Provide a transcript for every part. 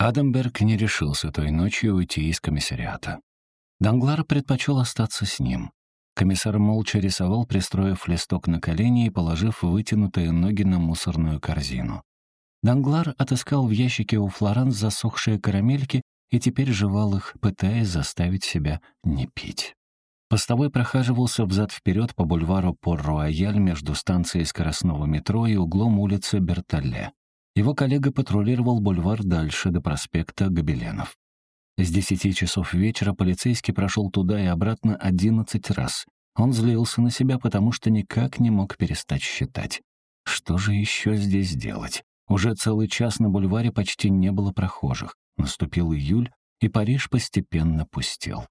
Адамберг не решился той ночью уйти из комиссариата. Данглар предпочел остаться с ним. Комиссар молча рисовал, пристроив листок на колени и положив вытянутые ноги на мусорную корзину. Данглар отыскал в ящике у Флоранс засохшие карамельки и теперь жевал их, пытаясь заставить себя не пить. Постовой прохаживался взад-вперед по бульвару Пор-Рояль между станцией скоростного метро и углом улицы Бертолле. Его коллега патрулировал бульвар дальше, до проспекта Гобеленов. С десяти часов вечера полицейский прошел туда и обратно одиннадцать раз. Он злился на себя, потому что никак не мог перестать считать. Что же еще здесь делать? Уже целый час на бульваре почти не было прохожих. Наступил июль, и Париж постепенно пустел.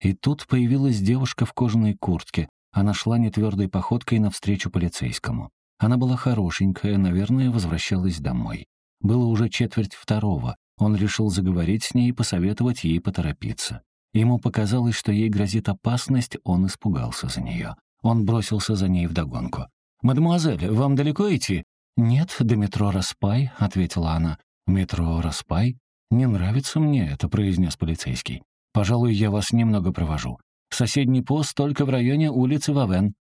И тут появилась девушка в кожаной куртке. Она шла нетвердой походкой навстречу полицейскому. Она была хорошенькая, наверное, возвращалась домой. Было уже четверть второго. Он решил заговорить с ней и посоветовать ей поторопиться. Ему показалось, что ей грозит опасность, он испугался за нее. Он бросился за ней вдогонку. «Мадемуазель, вам далеко идти?» «Нет, до метро Распай», — ответила она. «Метро Распай? Не нравится мне это», — произнес полицейский. Пожалуй, я вас немного провожу. Соседний пост только в районе улицы Вавен».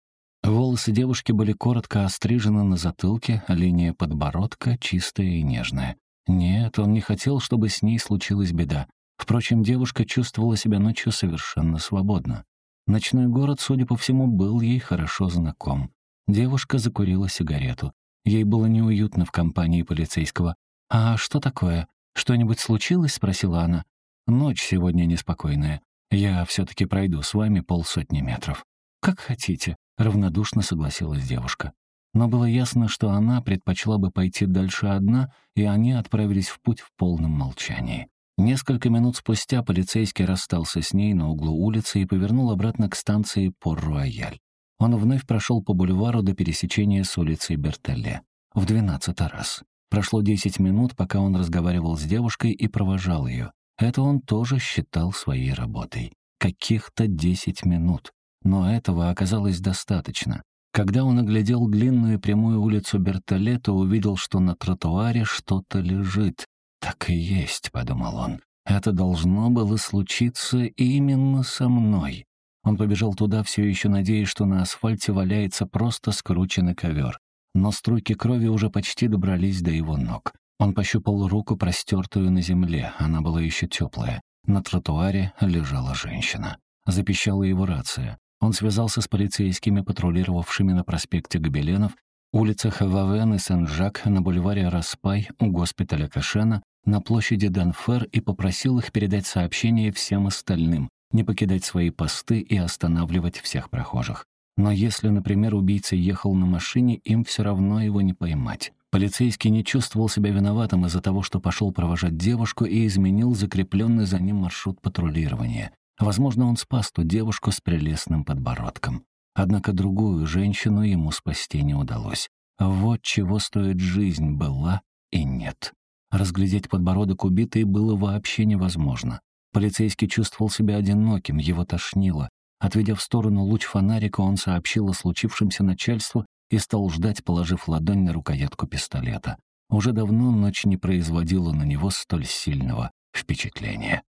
Волосы девушки были коротко острижены на затылке, линия подбородка чистая и нежная. Нет, он не хотел, чтобы с ней случилась беда. Впрочем, девушка чувствовала себя ночью совершенно свободно. Ночной город, судя по всему, был ей хорошо знаком. Девушка закурила сигарету. Ей было неуютно в компании полицейского. «А что такое? Что-нибудь случилось?» — спросила она. Ночь сегодня неспокойная. Я все-таки пройду с вами полсотни метров. Как хотите, равнодушно согласилась девушка. Но было ясно, что она предпочла бы пойти дальше одна, и они отправились в путь в полном молчании. Несколько минут спустя полицейский расстался с ней на углу улицы и повернул обратно к станции Пор-Руаяль. Он вновь прошел по бульвару до пересечения с улицей Бертелле. В двенадцатый раз. Прошло десять минут, пока он разговаривал с девушкой и провожал ее. Это он тоже считал своей работой. Каких-то десять минут. Но этого оказалось достаточно. Когда он оглядел длинную прямую улицу Бертоле, то увидел, что на тротуаре что-то лежит. «Так и есть», — подумал он. «Это должно было случиться именно со мной». Он побежал туда, все еще надеясь, что на асфальте валяется просто скрученный ковер. Но струйки крови уже почти добрались до его ног. Он пощупал руку, простертую на земле. Она была еще теплая. На тротуаре лежала женщина. Запищала его рация. Он связался с полицейскими, патрулировавшими на проспекте Гобеленов, улицах Вавен и Сен-Жак, на бульваре Распай, у госпиталя Кашена, на площади Данфер и попросил их передать сообщение всем остальным, не покидать свои посты и останавливать всех прохожих. Но если, например, убийца ехал на машине, им все равно его не поймать. Полицейский не чувствовал себя виноватым из-за того, что пошел провожать девушку и изменил закрепленный за ним маршрут патрулирования. Возможно, он спас ту девушку с прелестным подбородком. Однако другую женщину ему спасти не удалось. Вот чего стоит жизнь была и нет. Разглядеть подбородок убитой было вообще невозможно. Полицейский чувствовал себя одиноким, его тошнило. Отведя в сторону луч фонарика, он сообщил о случившемся начальству и стал ждать, положив ладонь на рукоятку пистолета. Уже давно ночь не производила на него столь сильного впечатления.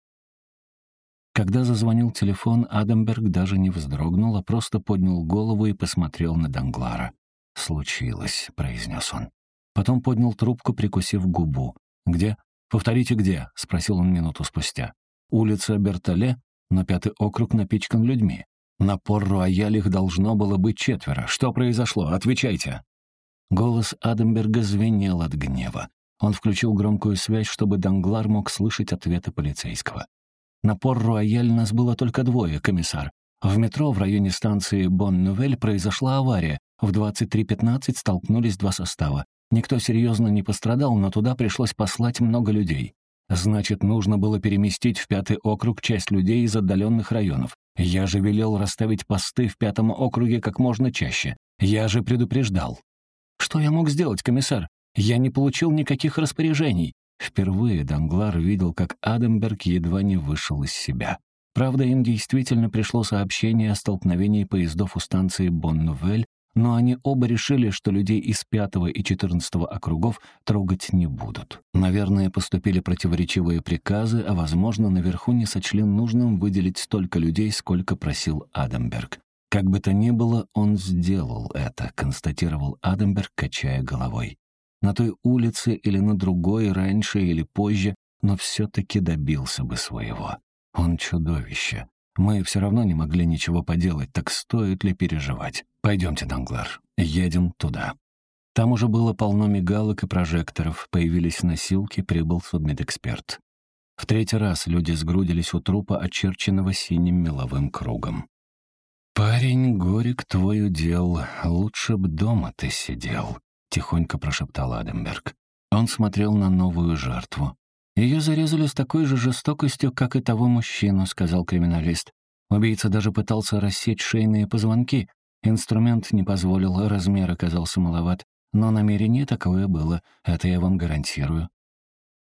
Когда зазвонил телефон, Адамберг даже не вздрогнул, а просто поднял голову и посмотрел на Данглара. «Случилось», — произнес он. Потом поднял трубку, прикусив губу. «Где? Повторите, где?» — спросил он минуту спустя. «Улица Бертоле, но пятый округ напичкан людьми. На Пор-Руаяль их должно было быть четверо. Что произошло? Отвечайте!» Голос Адамберга звенел от гнева. Он включил громкую связь, чтобы Данглар мог слышать ответы полицейского. «На Пор-Руаяль нас было только двое, комиссар. В метро в районе станции Бон-Нувель произошла авария. В 23.15 столкнулись два состава. Никто серьезно не пострадал, но туда пришлось послать много людей. Значит, нужно было переместить в пятый округ часть людей из отдаленных районов. Я же велел расставить посты в пятом округе как можно чаще. Я же предупреждал. Что я мог сделать, комиссар? Я не получил никаких распоряжений. Впервые Данглар видел, как Адамберг едва не вышел из себя. Правда, им действительно пришло сообщение о столкновении поездов у станции Боннувель, но они оба решили, что людей из пятого и четырнадцатого округов трогать не будут. Наверное, поступили противоречивые приказы, а, возможно, наверху не сочли нужным выделить столько людей, сколько просил Адамберг. Как бы то ни было, он сделал это, констатировал Адамберг, качая головой. На той улице или на другой, раньше или позже, но все-таки добился бы своего. Он чудовище. Мы все равно не могли ничего поделать, так стоит ли переживать? Пойдемте, Данглар, едем туда. Там уже было полно мигалок и прожекторов, появились носилки, прибыл судмедэксперт. В третий раз люди сгрудились у трупа, очерченного синим меловым кругом. «Парень, горек твой удел, лучше б дома ты сидел», — тихонько прошептал Адамберг. Он смотрел на новую жертву. «Ее зарезали с такой же жестокостью, как и того мужчину», — сказал криминалист. Убийца даже пытался рассечь шейные позвонки. Инструмент не позволил, размер оказался маловат. Но намерение такое было, это я вам гарантирую.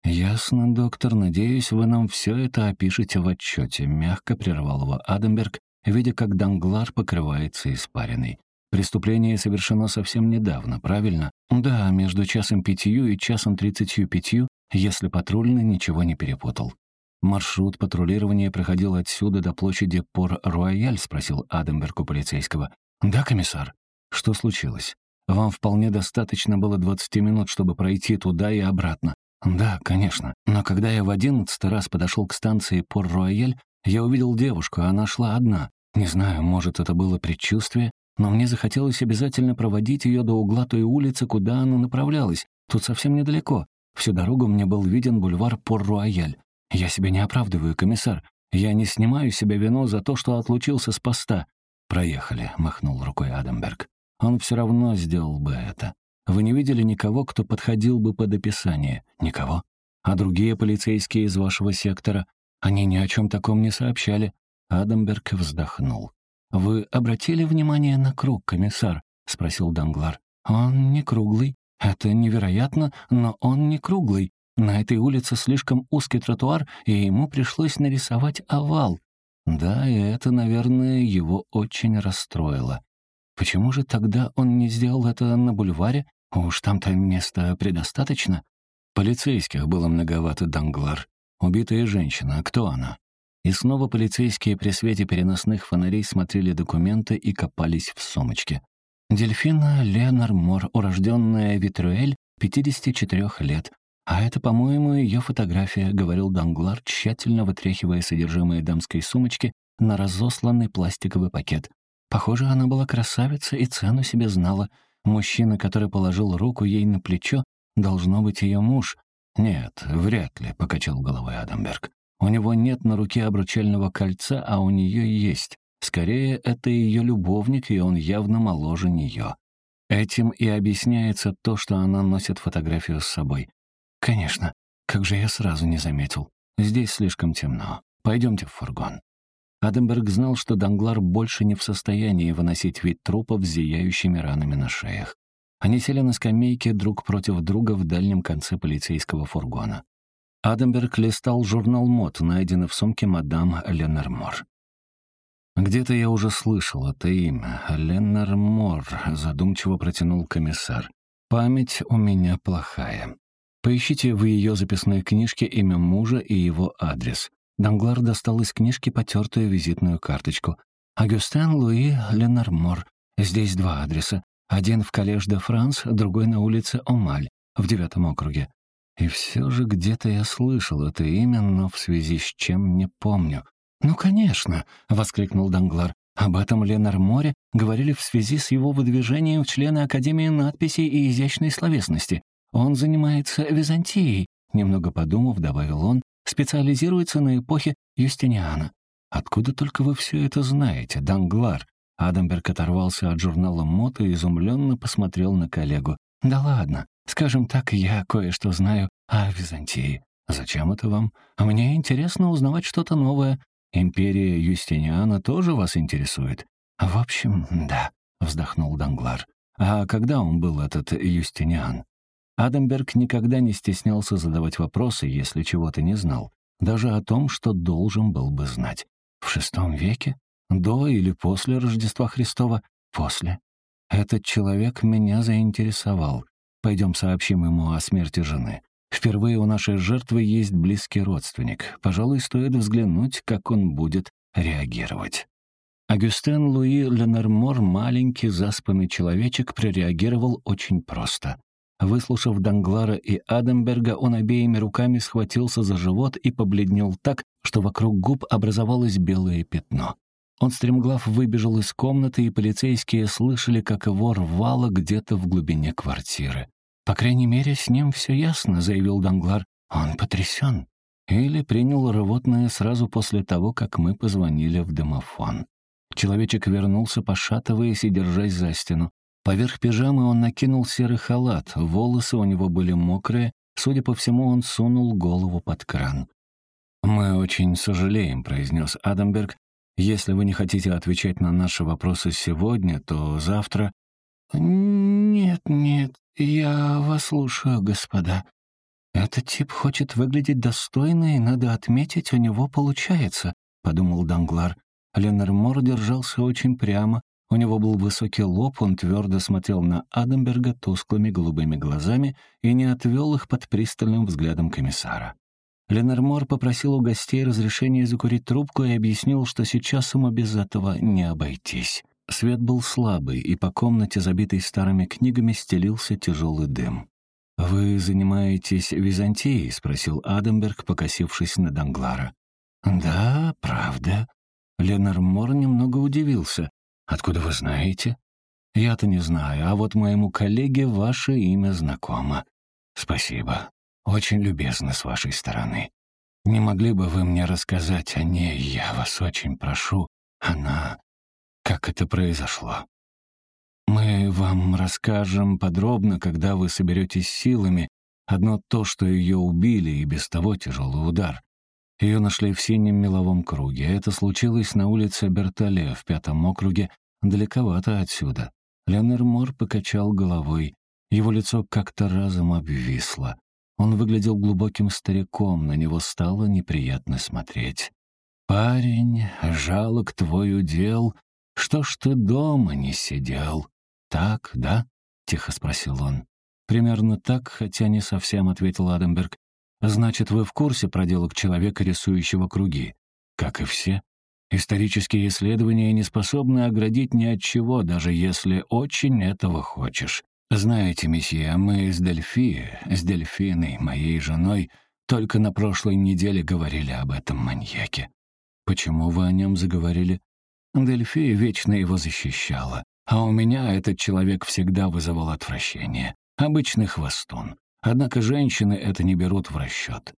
«Ясно, доктор. Надеюсь, вы нам все это опишете в отчете», — мягко прервал его Адамберг, видя, как Данглар покрывается испариной. «Преступление совершено совсем недавно, правильно?» «Да, между часом пятью и часом тридцатью пятью если патрульный ничего не перепутал. «Маршрут патрулирования проходил отсюда до площади Пор-Руаяль?» — спросил Адамберг у полицейского. «Да, комиссар». «Что случилось? Вам вполне достаточно было 20 минут, чтобы пройти туда и обратно». «Да, конечно. Но когда я в одиннадцатый раз подошел к станции Пор-Руаяль, я увидел девушку, она шла одна. Не знаю, может, это было предчувствие, но мне захотелось обязательно проводить ее до угла той улицы, куда она направлялась. Тут совсем недалеко. Всю дорогу мне был виден бульвар Пор-Руаяль. Я себя не оправдываю, комиссар. Я не снимаю себе вину за то, что отлучился с поста. «Проехали», — махнул рукой Адамберг. «Он все равно сделал бы это. Вы не видели никого, кто подходил бы под описание? Никого? А другие полицейские из вашего сектора? Они ни о чем таком не сообщали». Адамберг вздохнул. «Вы обратили внимание на круг, комиссар?» — спросил Данглар. «Он не круглый. Это невероятно, но он не круглый. На этой улице слишком узкий тротуар, и ему пришлось нарисовать овал. Да, и это, наверное, его очень расстроило. Почему же тогда он не сделал это на бульваре? Уж там-то места предостаточно. Полицейских было многовато, Данглар. Убитая женщина, кто она? И снова полицейские при свете переносных фонарей смотрели документы и копались в сумочке. Дельфина Ленар Мор, урожденная Витрюэль, 54 лет. А это, по-моему, ее фотография, говорил Данглар, тщательно вытряхивая содержимое дамской сумочки на разосланный пластиковый пакет. Похоже, она была красавица и цену себе знала. Мужчина, который положил руку ей на плечо, должно быть ее муж. «Нет, вряд ли», — покачал головой Адамберг. «У него нет на руке обручального кольца, а у нее есть. Скорее, это ее любовник, и он явно моложе нее. Этим и объясняется то, что она носит фотографию с собой. Конечно, как же я сразу не заметил. Здесь слишком темно. Пойдемте в фургон. Адамберг знал, что Данглар больше не в состоянии выносить вид трупов с зияющими ранами на шеях. Они сели на скамейке друг против друга в дальнем конце полицейского фургона. Адамберг листал журнал мод, найденный в сумке мадам Ленермор. «Где-то я уже слышал это имя. Леннер Мор», — задумчиво протянул комиссар. «Память у меня плохая. Поищите в ее записной книжке имя мужа и его адрес». Данглар достал из книжки потертую визитную карточку. «Агюстен Луи Леннер Мор. Здесь два адреса. Один в Коллеж де Франс, другой на улице Омаль, в девятом округе. И все же где-то я слышал это имя, но в связи с чем не помню. «Ну, конечно!» — воскликнул Данглар. Об этом Ленар Море говорили в связи с его выдвижением в члены Академии надписей и изящной словесности. Он занимается Византией, немного подумав, добавил он, специализируется на эпохе Юстиниана. «Откуда только вы все это знаете, Данглар?» Адамберг оторвался от журнала «Мод» и изумленно посмотрел на коллегу. «Да ладно, скажем так, я кое-что знаю о Византии. Зачем это вам? Мне интересно узнавать что-то новое. Империя Юстиниана тоже вас интересует? В общем, да, вздохнул Данглар. А когда он был, этот Юстиниан? Адамберг никогда не стеснялся задавать вопросы, если чего-то не знал, даже о том, что должен был бы знать. В шестом веке? До или после Рождества Христова? После. Этот человек меня заинтересовал. Пойдем сообщим ему о смерти жены. Впервые у нашей жертвы есть близкий родственник. Пожалуй, стоит взглянуть, как он будет реагировать. Агюстен Луи Ленермор, маленький заспанный человечек, прореагировал очень просто. Выслушав Данглара и Адамберга, он обеими руками схватился за живот и побледнел так, что вокруг губ образовалось белое пятно. Он стремглав выбежал из комнаты, и полицейские слышали, как его рвало где-то в глубине квартиры. «По крайней мере, с ним все ясно», — заявил Данглар. «Он потрясен». Или принял рвотное сразу после того, как мы позвонили в домофон. Человечек вернулся, пошатываясь и держась за стену. Поверх пижамы он накинул серый халат, волосы у него были мокрые, судя по всему, он сунул голову под кран. «Мы очень сожалеем», — произнес Адамберг. «Если вы не хотите отвечать на наши вопросы сегодня, то завтра...» «Нет, нет, я вас слушаю, господа. Этот тип хочет выглядеть достойно, и, надо отметить, у него получается», — подумал Данглар. Леннер держался очень прямо, у него был высокий лоб, он твердо смотрел на Адамберга тусклыми голубыми глазами и не отвел их под пристальным взглядом комиссара. Ленормор попросил у гостей разрешения закурить трубку и объяснил, что сейчас ему без этого не обойтись. Свет был слабый, и по комнате, забитой старыми книгами, стелился тяжелый дым. «Вы занимаетесь Византией?» — спросил Адамберг, покосившись на Данглара. «Да, правда». Ленормор немного удивился. «Откуда вы знаете?» «Я-то не знаю, а вот моему коллеге ваше имя знакомо. Спасибо. Очень любезно с вашей стороны. Не могли бы вы мне рассказать о ней, я вас очень прошу. Она... Как это произошло?» «Мы вам расскажем подробно, когда вы соберетесь силами. Одно то, что ее убили, и без того тяжелый удар. Ее нашли в синем меловом круге. Это случилось на улице Бертоле в пятом округе, далековато отсюда. Леннер Мор покачал головой. Его лицо как-то разом обвисло. Он выглядел глубоким стариком, на него стало неприятно смотреть. «Парень, жалок твой удел, что ж ты дома не сидел?» «Так, да?» — тихо спросил он. «Примерно так, хотя не совсем», — ответил Адамберг. Значит, вы в курсе проделок человека, рисующего круги? Как и все. Исторические исследования не способны оградить ни от чего, даже если очень этого хочешь. Знаете, месье, мы с Дельфи, с Дельфиной, моей женой, только на прошлой неделе говорили об этом маньяке. Почему вы о нем заговорили? Дельфи вечно его защищала, а у меня этот человек всегда вызывал отвращение. Обычный хвостун. Однако женщины это не берут в расчет.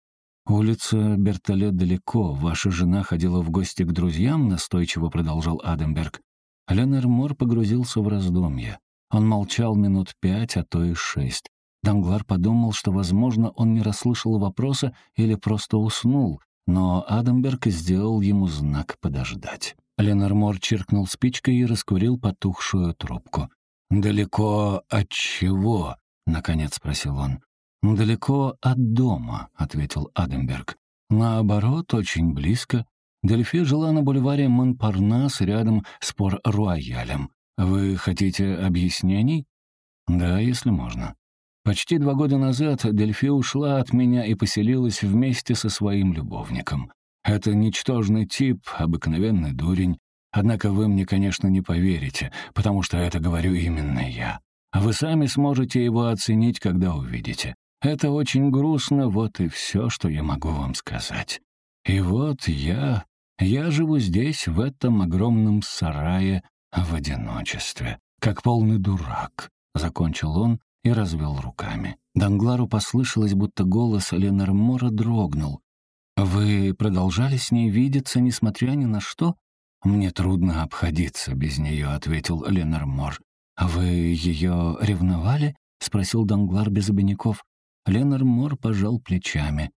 «Улица Бертолет далеко. Ваша жена ходила в гости к друзьям», — настойчиво продолжал Адамберг. Леннер Мор погрузился в раздумья. Он молчал минут пять, а то и шесть. Данглар подумал, что, возможно, он не расслышал вопроса или просто уснул, но Адамберг сделал ему знак подождать. Ленар Мор чиркнул спичкой и раскурил потухшую трубку. «Далеко от чего?» — наконец спросил он. «Далеко от дома», — ответил Адамберг. «Наоборот, очень близко. Дельфи жила на бульваре Монпарнас рядом с Пор-Руаялем. Вы хотите объяснений?» «Да, если можно». Почти два года назад Дельфи ушла от меня и поселилась вместе со своим любовником. Это ничтожный тип, обыкновенный дурень. Однако вы мне, конечно, не поверите, потому что это говорю именно я. Вы сами сможете его оценить, когда увидите. Это очень грустно, вот и все, что я могу вам сказать. И вот я... Я живу здесь, в этом огромном сарае, в одиночестве, как полный дурак», — закончил он и развел руками. Данглару послышалось, будто голос Ленормора дрогнул. «Вы продолжали с ней видеться, несмотря ни на что?» «Мне трудно обходиться без нее», — ответил Ленормор. «Вы ее ревновали?» — спросил Данглар без обиняков. Ленар Мор пожал плечами.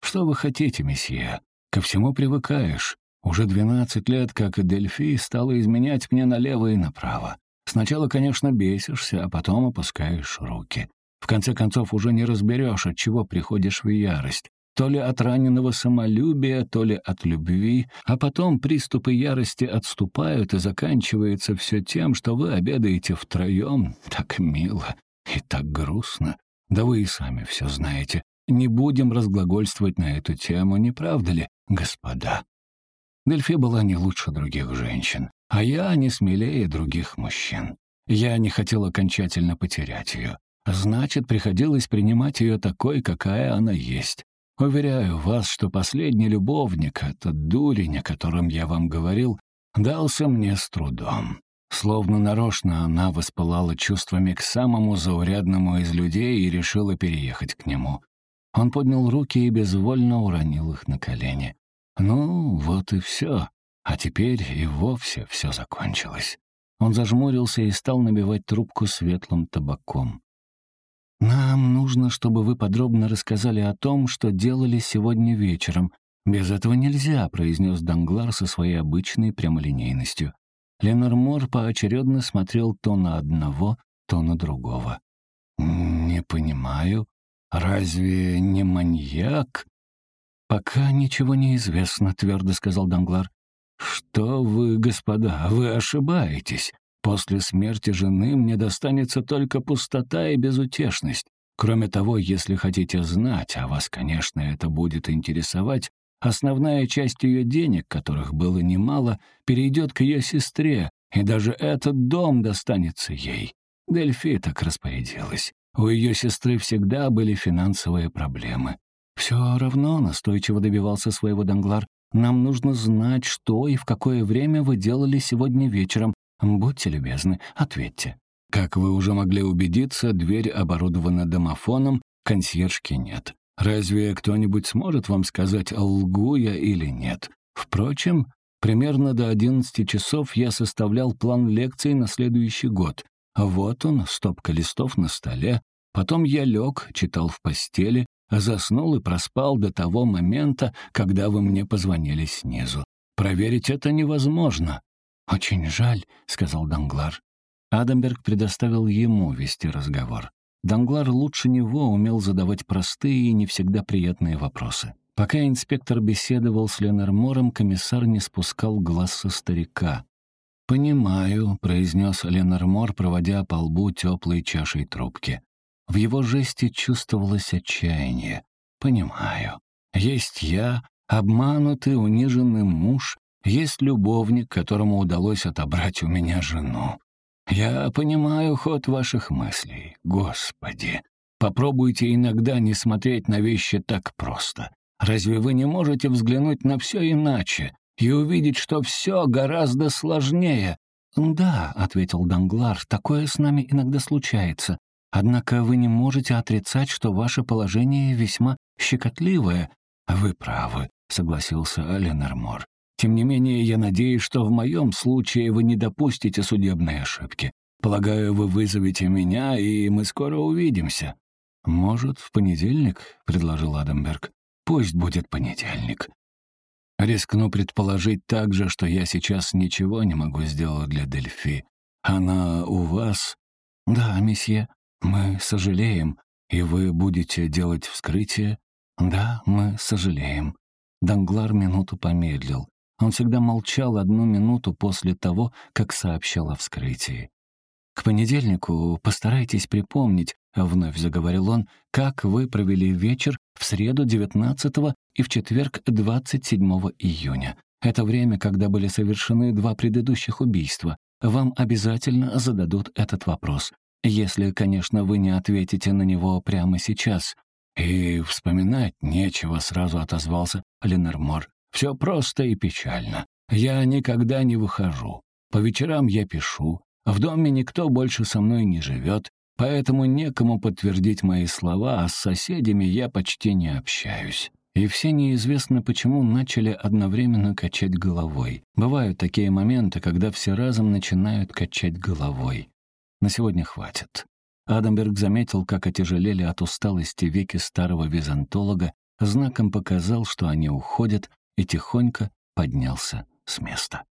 «Что вы хотите, месье? Ко всему привыкаешь. Уже двенадцать лет, как и Дельфи, стала изменять мне налево и направо. Сначала, конечно, бесишься, а потом опускаешь руки. В конце концов, уже не разберешь, от чего приходишь в ярость. То ли от раненого самолюбия, то ли от любви, а потом приступы ярости отступают, и заканчивается все тем, что вы обедаете втроем. Так мило и так грустно. Да вы и сами все знаете. Не будем разглагольствовать на эту тему, не правда ли, господа? Дельфи была не лучше других женщин, а я не смелее других мужчин. Я не хотел окончательно потерять ее. Значит, приходилось принимать ее такой, какая она есть. Уверяю вас, что последний любовник, этот дурень, о котором я вам говорил, дался мне с трудом. Словно нарочно она воспылала чувствами к самому заурядному из людей и решила переехать к нему. Он поднял руки и безвольно уронил их на колени. Ну, вот и все. А теперь и вовсе все закончилось. Он зажмурился и стал набивать трубку светлым табаком. «Нам нужно, чтобы вы подробно рассказали о том, что делали сегодня вечером. Без этого нельзя», — произнес Данглар со своей обычной прямолинейностью. Ленар Мор поочередно смотрел то на одного, то на другого. «Не понимаю. Разве не маньяк?» «Пока ничего не известно», — твердо сказал Данглар. «Что вы, господа, вы ошибаетесь. После смерти жены мне достанется только пустота и безутешность. Кроме того, если хотите знать, а вас, конечно, это будет интересовать, основная часть ее денег, которых было немало, перейдет к ее сестре, и даже этот дом достанется ей. Дельфи так распорядилась. У ее сестры всегда были финансовые проблемы. «Все равно», — настойчиво добивался своего Данглар, «нам нужно знать, что и в какое время вы делали сегодня вечером, «Будьте любезны, ответьте». Как вы уже могли убедиться, дверь оборудована домофоном, консьержки нет. Разве кто-нибудь сможет вам сказать, лгу я или нет? Впрочем, примерно до 11 часов я составлял план лекций на следующий год. Вот он, стопка листов на столе. Потом я лег, читал в постели, заснул и проспал до того момента, когда вы мне позвонили снизу. Проверить это невозможно. «Очень жаль», — сказал Данглар. Адамберг предоставил ему вести разговор. Данглар лучше него умел задавать простые и не всегда приятные вопросы. Пока инспектор беседовал с Ленормором, комиссар не спускал глаз со старика. «Понимаю», — произнес Ленормор, проводя по лбу теплой чашей трубки. В его жесте чувствовалось отчаяние. «Понимаю. Есть я, обманутый, униженный муж, есть любовник, которому удалось отобрать у меня жену. Я понимаю ход ваших мыслей, Господи. Попробуйте иногда не смотреть на вещи так просто. Разве вы не можете взглянуть на все иначе и увидеть, что все гораздо сложнее? «Да», — ответил Данглар, — «такое с нами иногда случается. Однако вы не можете отрицать, что ваше положение весьма щекотливое». «Вы правы», — согласился Ленормор. Тем не менее, я надеюсь, что в моем случае вы не допустите судебной ошибки. Полагаю, вы вызовете меня, и мы скоро увидимся». «Может, в понедельник?» — предложил Адамберг. «Пусть будет понедельник. Рискну предположить также, что я сейчас ничего не могу сделать для Дельфи. Она у вас?» «Да, месье. Мы сожалеем. И вы будете делать вскрытие?» «Да, мы сожалеем». Данглар минуту помедлил. Он всегда молчал одну минуту после того, как сообщал о вскрытии. «К понедельнику постарайтесь припомнить», — вновь заговорил он, «как вы провели вечер в среду 19 и в четверг 27 июня. Это время, когда были совершены два предыдущих убийства. Вам обязательно зададут этот вопрос. Если, конечно, вы не ответите на него прямо сейчас». «И вспоминать нечего», — сразу отозвался Ленормор. Все просто и печально. Я никогда не выхожу. По вечерам я пишу. В доме никто больше со мной не живет, поэтому некому подтвердить мои слова, а с соседями я почти не общаюсь. И все неизвестно почему начали одновременно качать головой. Бывают такие моменты, когда все разом начинают качать головой. На сегодня хватит. Адамберг заметил, как отяжелели от усталости веки старого византолога, знаком показал, что они уходят, и тихонько поднялся с места.